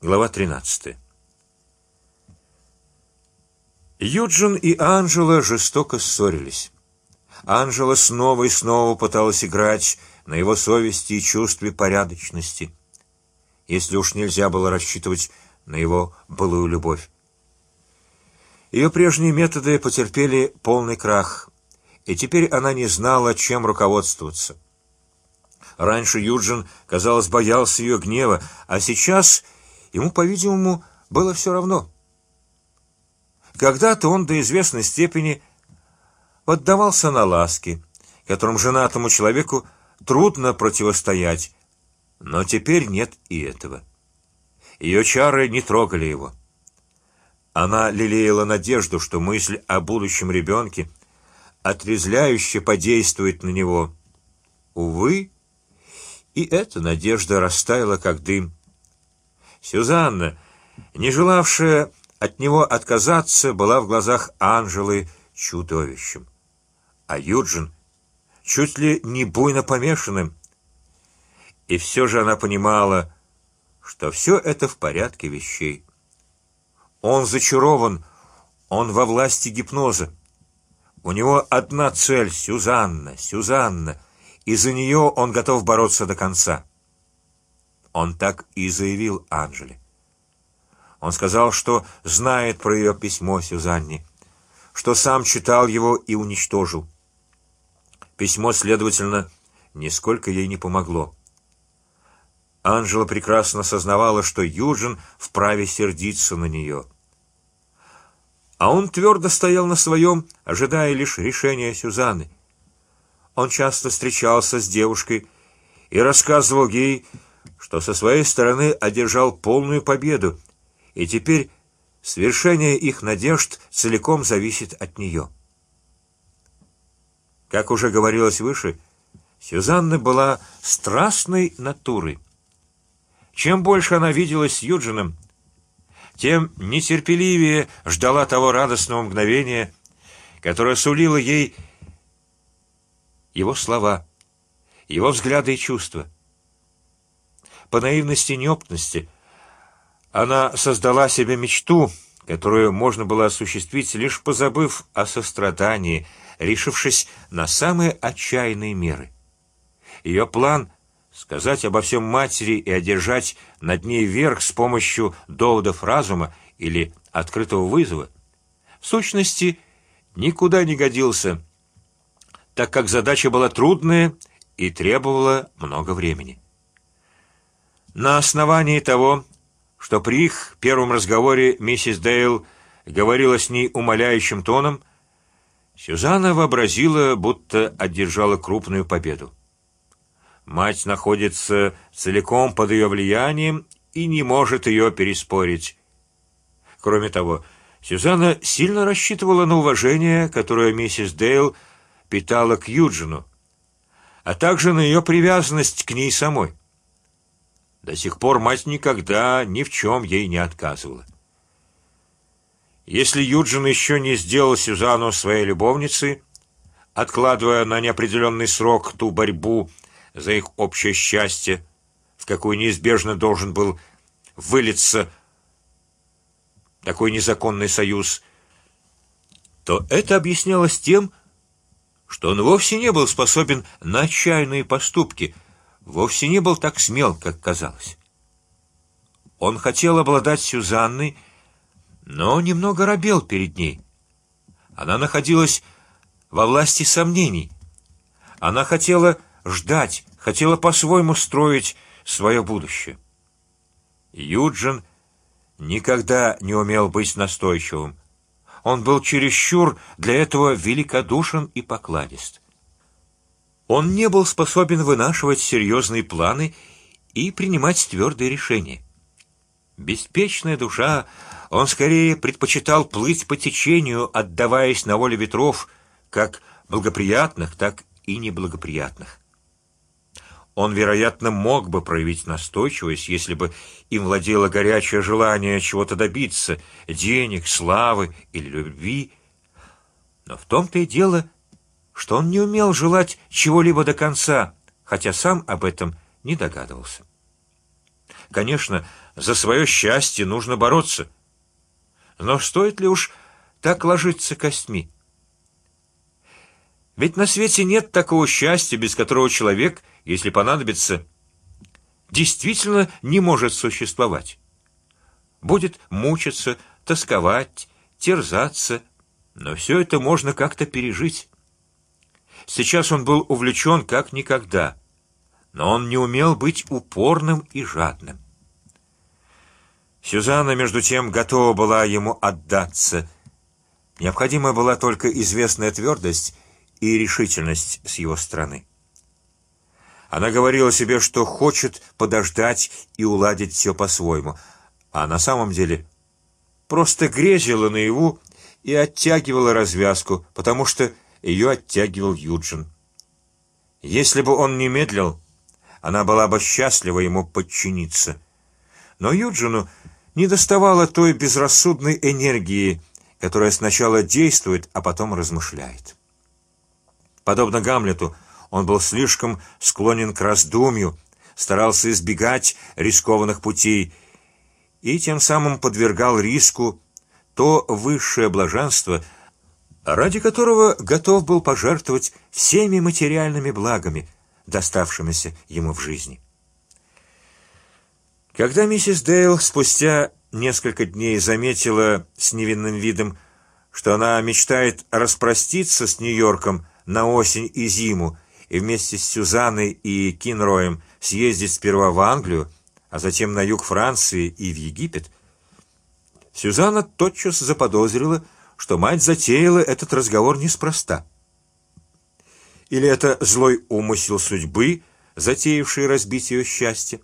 Глава 13. Юджин и Анжела жестоко ссорились. Анжела снова и снова пыталась играть на его совести и чувстве порядочности, если уж нельзя было рассчитывать на его былую любовь. Ее прежние методы потерпели полный крах, и теперь она не знала, чем руководствоваться. Раньше Юджин, казалось, боялся ее гнева, а сейчас ему, по-видимому, было все равно. Когда-то он до известной степени поддавался на ласки, которым женатому человеку трудно противостоять, но теперь нет и этого. Ее чары не трогали его. Она лелеяла надежду, что мысль о будущем ребенке отрезвляюще подействует на него. Увы, и эта надежда растаяла как дым. Сюзанна, не желавшая от него отказаться, была в глазах Анжелы чудовищем, а Юджин чуть ли не буйно помешанным. И все же она понимала, что все это в порядке вещей. Он зачарован, он во власти гипноза. У него одна цель: Сюзанна, Сюзанна и за нее он готов бороться до конца. Он так и заявил Анжеле. Он сказал, что знает про ее письмо Сюзанне, что сам читал его и уничтожил. Письмо, следовательно, нисколько ей не помогло. Анжела прекрасно сознавала, что Юджин вправе сердиться на нее, а он твердо стоял на своем, ожидая лишь решения Сюзанны. Он часто встречался с девушкой и рассказывал ей, что со своей стороны одержал полную победу, и теперь свершение их надежд целиком зависит от нее. Как уже говорилось выше, Сюзанна была страстной натурой. Чем больше она виделась с Юджином, тем нетерпеливее ждала того радостного мгновения, которое сулило ей его слова, его взгляды и чувства. По наивности и неопытности она создала себе мечту, которую можно было осуществить лишь позабыв о сострадании, решившись на самые отчаянные меры. Ее план сказать обо всем матери и одержать над ней верх с помощью доводов разума или открытого вызова, в сущности никуда не годился так как задача была трудная и требовала много времени. На основании того, что при их первом разговоре миссис Дейл говорила с ней умоляющим тоном, Сюзанна вообразила, будто одержала крупную победу. Мать находится целиком под ее влиянием и не может ее переспорить. Кроме того, Сюзанна сильно рассчитывала на уважение, которое миссис Дейл питала к Юджину, а также на ее привязанность к ней самой. До сих пор мать никогда ни в чем ей не отказывала. Если Юджин еще не сделал Сюзанну своей любовницей, откладывая на неопределенный срок ту борьбу за их общее счастье, в какую неизбежно должен был вылиться такой незаконный союз, то это объяснялось тем, что он вовсе не был способен на отчаянные поступки, вовсе не был так смел, как казалось. Он хотел обладать Сюзанной, но немного робел перед ней. Она находилась во власти сомнений. Она хотела ждать, хотела по-своему строить свое будущее. Юджин никогда не умел быть настойчивым. Он был чересчур для этого великодушен и покладист. Он не был способен вынашивать серьезные планы и принимать твердые решения. Беспечная душа, он скорее предпочитал плыть по течению, отдаваясь на волю ветров, как благоприятных, так и неблагоприятных. Он, вероятно, мог бы проявить настойчивость, если бы им владело горячее желание чего-то добиться, денег, славы или любви. Но в том-то и дело, что он не умел желать чего-либо до конца, хотя сам об этом не догадывался. Конечно, За свое счастье нужно бороться. Но стоит ли уж так ложиться костьми? Ведь на свете нет такого счастья, без которого человек, если понадобится, действительно не может существовать. Будет мучиться, тосковать, терзаться, но все это можно как-то пережить. Сейчас он был увлечен как никогда, но он не умел быть упорным и жадным. Сюзанна между тем готова была ему отдаться. Необходима была только известная твердость и решительность с его стороны. Она говорила себе, что хочет подождать и уладить все по-своему, а на самом деле просто грезила наяву и оттягивала развязку, потому что ее оттягивал Юджин. Если бы он не медлил, она была бы счастлива ему подчиниться. Но Юджину не доставало той безрассудной энергии, которая сначала действует, а потом размышляет. Подобно Гамлету, он был слишком склонен к раздумью, старался избегать рискованных путей и тем самым подвергал риску то высшее блаженство, ради которого готов был пожертвовать всеми материальными благами, доставшимися ему в жизни. Когда миссис Дейл спустя несколько дней заметила с невинным видом, что она мечтает распроститься с Нью-Йорком на осень и зиму и вместе с Сюзанной и Кинроем съездить сперва в Англию, а затем на юг Франции и в Египет, Сюзанна тотчас заподозрила, что мать затеяла этот разговор неспроста. Или это злой умысел судьбы, затеявший разбить ее счастье?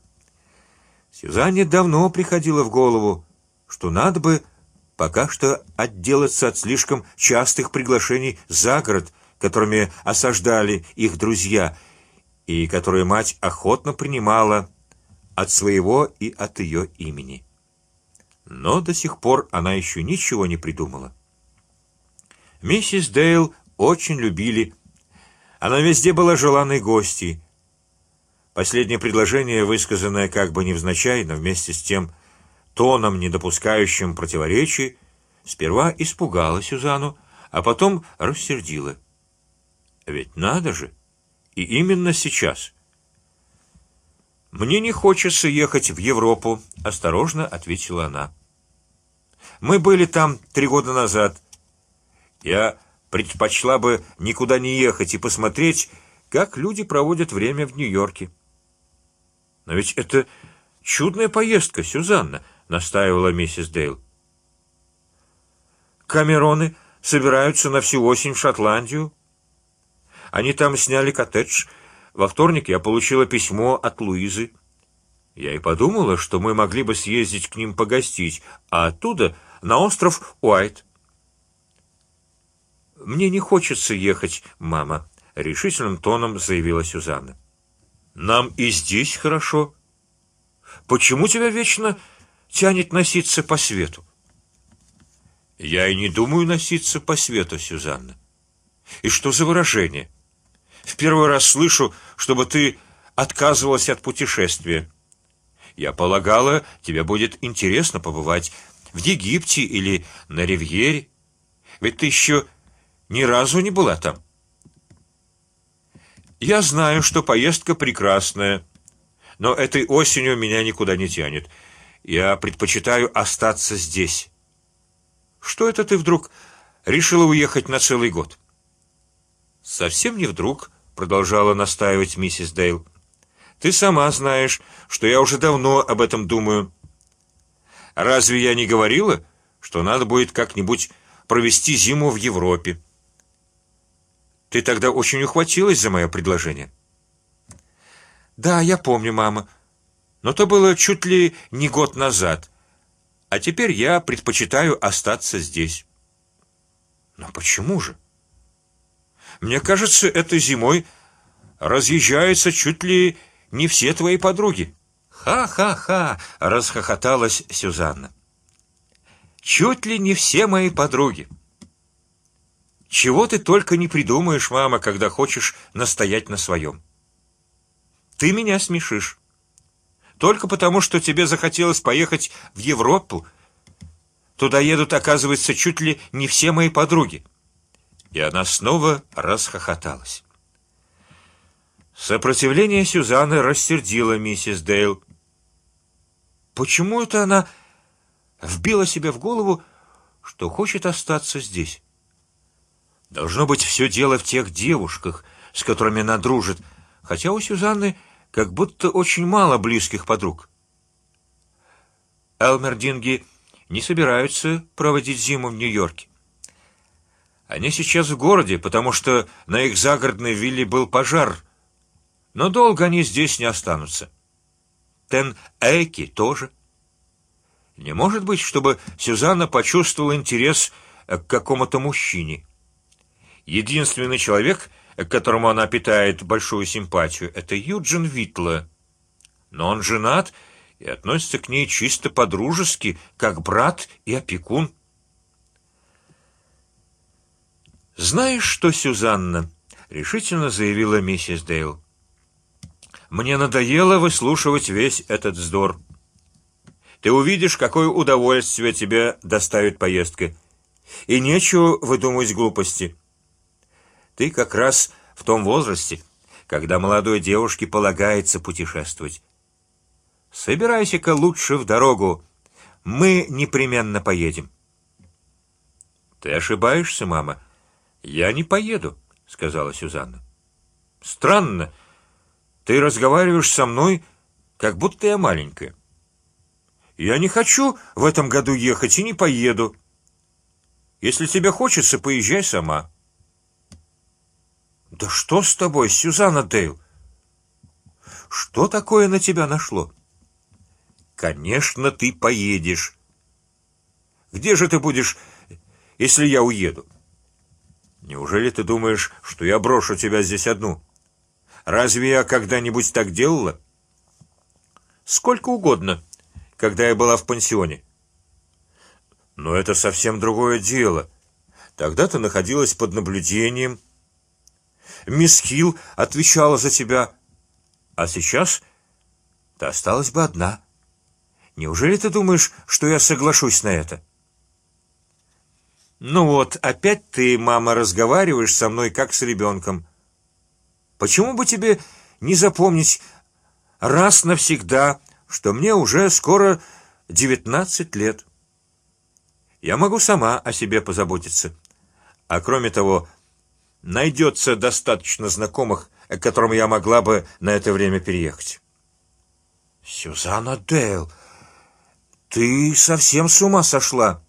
Сюзанне давно приходило в голову, что надо бы пока что отделаться от слишком частых приглашений за город которыми осаждали их друзья, и которые мать охотно принимала от своего и от ее имени. Но до сих пор она еще ничего не придумала. Миссис Дейл очень любили. Она везде была желанной гостьей. Последнее предложение, высказанное как бы невзначай, но вместе с тем тоном, не допускающим противоречий, сперва испугала Сюзану, а потом рассердила. Ведь надо же, и именно сейчас. Мне не хочется ехать в Европу, осторожно ответила она. Мы были там три года назад. Я предпочла бы никуда не ехать и посмотреть, как люди проводят время в Нью-Йорке. Но ведь это чудная поездка, Сюзанна, настаивала миссис Дейл. Камероны собираются на всю осень в Шотландию. Они там сняли коттедж. Во вторник я получила письмо от Луизы. Я и подумала, что мы могли бы съездить к ним погостить, а оттуда на остров Уайт. Мне не хочется ехать, мама, решительным тоном заявила Сюзанна. Нам и здесь хорошо. Почему тебя вечно тянет носиться по свету? Я и не думаю носиться по свету, Сюзанна. И что за выражение? В первый раз слышу, чтобы ты отказывалась от путешествия. Я полагала, тебе будет интересно побывать в Египте или на Ривьере, ведь ты еще ни разу не была там. Я знаю, что поездка прекрасная, но этой осенью меня никуда не тянет. Я предпочитаю остаться здесь. Что это ты вдруг решила уехать на целый год? Совсем не вдруг, продолжала настаивать миссис Дейл. Ты сама знаешь, что я уже давно об этом думаю. Разве я не говорила, что надо будет как-нибудь провести зиму в Европе? Ты тогда очень ухватилась за мое предложение. Да, я помню, мама, но то было чуть ли не год назад, а теперь я предпочитаю остаться здесь. Но почему же? Мне кажется, этой зимой разъезжаются чуть ли не все твои подруги. Ха-ха-ха! расхохоталась Сюзанна. Чуть ли не все мои подруги. Чего ты только не придумаешь, мама, когда хочешь настоять на своем. Ты меня смешишь. только потому, что тебе захотелось поехать в Европу. Туда едут, оказывается, чуть ли не все мои подруги. И она снова расхохоталась. Сопротивление Сюзанны рассердило миссис Дейл. Почему это она вбила себе в голову, что хочет остаться здесь? Должно быть все дело в тех девушках, с которыми она дружит, хотя у Сюзанны как будто очень мало близких подруг. Элмердинги не собираются проводить зиму в Нью-Йорке. Они сейчас в городе, потому что на их загородной вилле был пожар, но долго они здесь не останутся. Тен Эйки тоже. Не может быть, чтобы Сюзанна почувствовала интерес к какому-то мужчине. Единственный человек, к которому она питает большую симпатию, это Юджин Витла. Но он женат и относится к ней чисто по-дружески, как брат и опекун. Знаешь что, Сюзанна? решительно заявила миссис Дейл. Мне надоело выслушивать весь этот вздор. Ты увидишь, какое удовольствие тебе доставит поездка, и нечего выдумывать глупости. Ты как раз в том возрасте, когда молодой девушке полагается путешествовать. Собирайся-ка лучше в дорогу, мы непременно поедем. Ты ошибаешься, мама. Я не поеду, сказала Сюзанна. Странно, ты разговариваешь со мной, как будто я маленькая. Я не хочу в этом году ехать и не поеду. Если тебе хочется, поезжай сама. Да что с тобой, Сюзанна Дейл? Что такое на тебя нашло? Конечно, ты поедешь. Где же ты будешь, если я уеду? Неужели ты думаешь, что я брошу тебя здесь одну? Разве я когда-нибудь так делала? Сколько угодно, когда я была в пансионе. Но это совсем другое дело. Тогда ты находилась под наблюдением Мисс Хилл отвечала за тебя, а сейчас ты осталась бы одна. Неужели ты думаешь, что я соглашусь на это? Ну вот, опять ты, мама, разговариваешь со мной как с ребенком. Почему бы тебе не запомнить раз навсегда, что мне уже скоро девятнадцать лет? Я могу сама о себе позаботиться, а кроме того, найдется достаточно знакомых, к которым я могла бы на это время переехать. Сюзанна Дейл, ты совсем с ума сошла?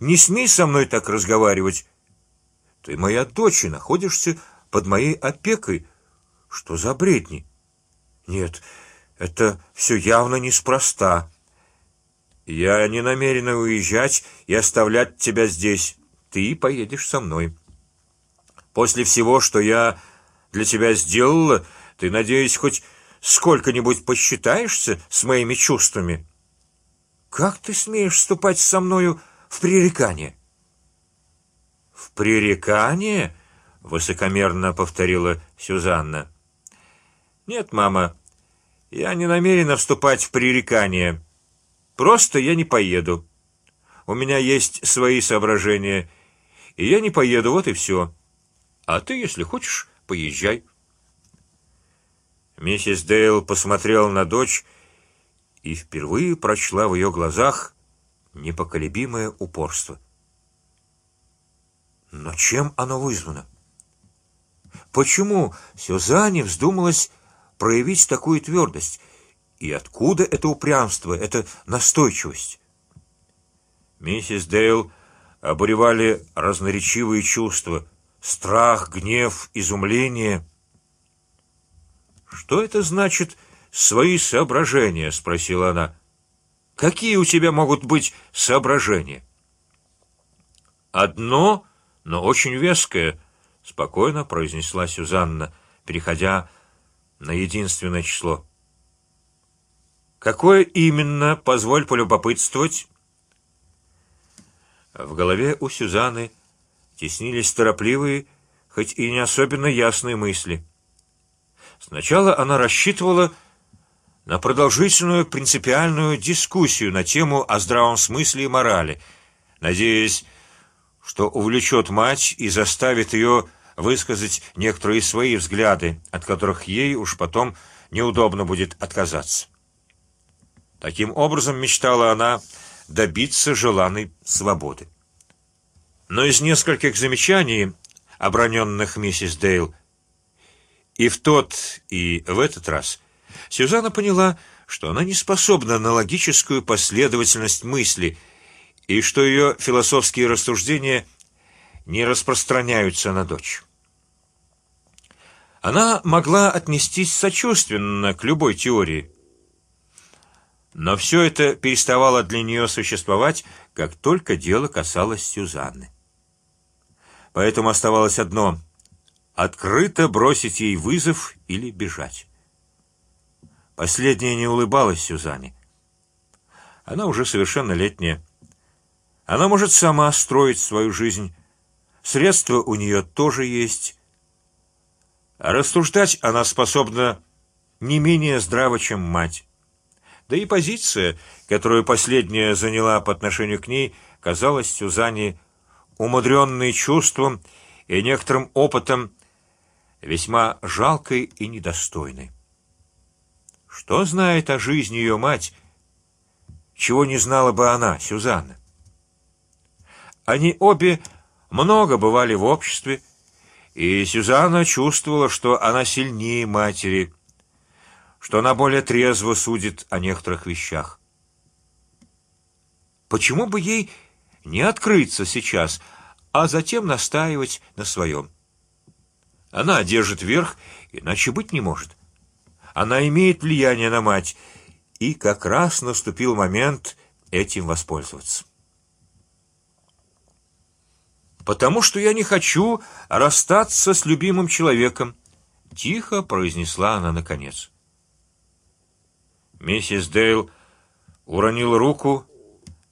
Не смей со мной так разговаривать. Ты моя дочь и находишься под моей опекой. Что за бредни? Нет, это все явно неспроста. Я не намерена уезжать и оставлять тебя здесь. Ты поедешь со мной. После всего, что я для тебя сделала, ты, надеюсь, хоть сколько-нибудь посчитаешься с моими чувствами. Как ты смеешь вступать со мною в пререкание? В пререкание? высокомерно повторила Сюзанна. Нет, мама, я не намерена вступать в пререкание. Просто я не поеду. У меня есть свои соображения, и я не поеду. Вот и все. А ты, если хочешь, поезжай. Миссис Дейл посмотрела на дочь и впервые прочла в ее глазах непоколебимое упорство. Но чем оно вызвано? Почему Сюзанне вздумалось проявить такую твердость? И откуда это упрямство, эта настойчивость? Миссис Дейл обуревали разноречивые чувства страх, гнев, изумление. Что это значит? Свои соображения? спросила она. Какие у тебя могут быть соображения? Одно, но очень веское, спокойно произнесла Сюзанна, переходя на единственное число. Какое именно? Позволь полюбопытствовать. В голове у Сюзанны теснились торопливые, хоть и не особенно ясные мысли. Сначала она рассчитывала на продолжительную принципиальную дискуссию на тему о здравом смысле и морали, надеясь, что увлечет мать и заставит ее высказать некоторые свои взгляды, от которых ей уж потом неудобно будет отказаться. Таким образом мечтала она добиться желанной свободы. Но из нескольких замечаний, оброненных миссис Дейл, и в тот и в этот раз, Сюзанна поняла, что она не способна на логическую последовательность мысли и что ее философские рассуждения не распространяются на дочь. Она могла отнестись сочувственно к любой теории, но все это переставало для нее существовать, как только дело касалось Сюзанны. Поэтому оставалось одно: открыто бросить ей вызов или бежать. Последняя не улыбалась Сюзанне. Она уже совершеннолетняя. Она может сама строить свою жизнь. Средства у нее тоже есть. А рассуждать она способна не менее здраво, чем мать. Да и позиция, которую последняя заняла по отношению к ней, казалась Сюзанне умудренной чувством и некоторым опытом, весьма жалкой и недостойной. Что знает о жизни ее мать, чего не знала бы она, Сюзанна? Они обе много бывали в обществе, и Сюзанна чувствовала, что она сильнее матери, что она более трезво судит о некоторых вещах. Почему бы ей не открыться сейчас, а затем настаивать на своем? Она держит верх, иначе быть не может. Она имеет влияние на мать, и как раз наступил момент этим воспользоваться. Потому что я не хочу расстаться с любимым человеком, тихо произнесла она наконец. Миссис Дейл уронила руку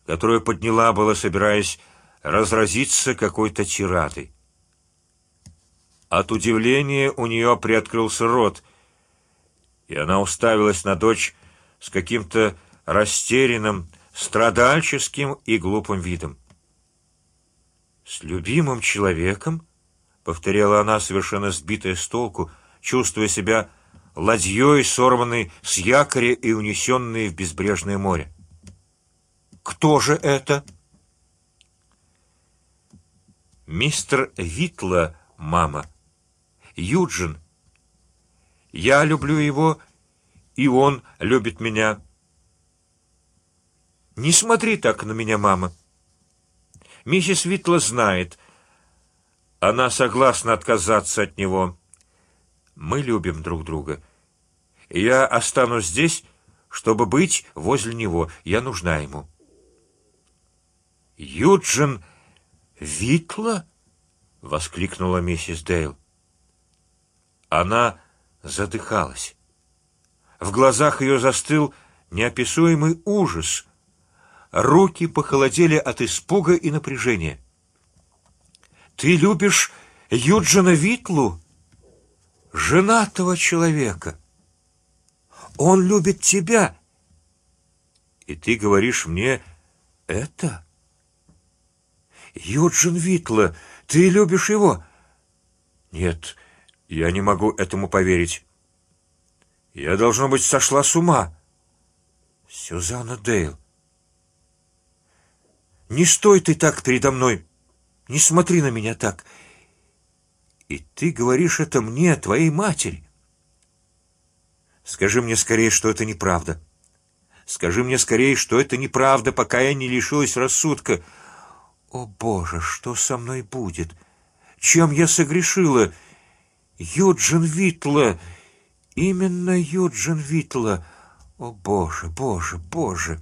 которую подняла было, собираясь разразиться какой-то тирадой. От удивления у нее приоткрылся рот, и она уставилась на дочь с каким-то растерянным, страдальческим и глупым видом. С любимым человеком, повторяла она, совершенно сбитая с толку, чувствуя себя ладьей, сорванной с якоря и унесенной в безбрежное море. Кто же это? Мистер Витла, мама. Юджин. Я люблю его, и он любит меня. Не смотри так на меня, мама. Миссис Витла знает, она согласна отказаться от него. Мы любим друг друга. Я останусь здесь, чтобы быть возле него. Я нужна ему. Юджин Витла? воскликнула миссис Дейл. Она задыхалась. В глазах ее застыл неописуемый ужас. Руки похолодели от испуга и напряжения. Ты любишь Юджина Витлу, женатого человека. Он любит тебя, и ты говоришь мне это? Юджин Витла, ты любишь его? Нет, я не могу этому поверить. Я должно быть сошла с ума. Сюзанна Дейл, не стой ты так передо мной, не смотри на меня так. И ты говоришь это мне, твоей матери. Скажи мне скорее, что это неправда. Скажи мне скорее, что это неправда, пока я не лишилась рассудка. О Боже, что со мной будет? Чем я согрешила? Юджин Витла, именно Юджин Витла. О Боже, Боже, Боже!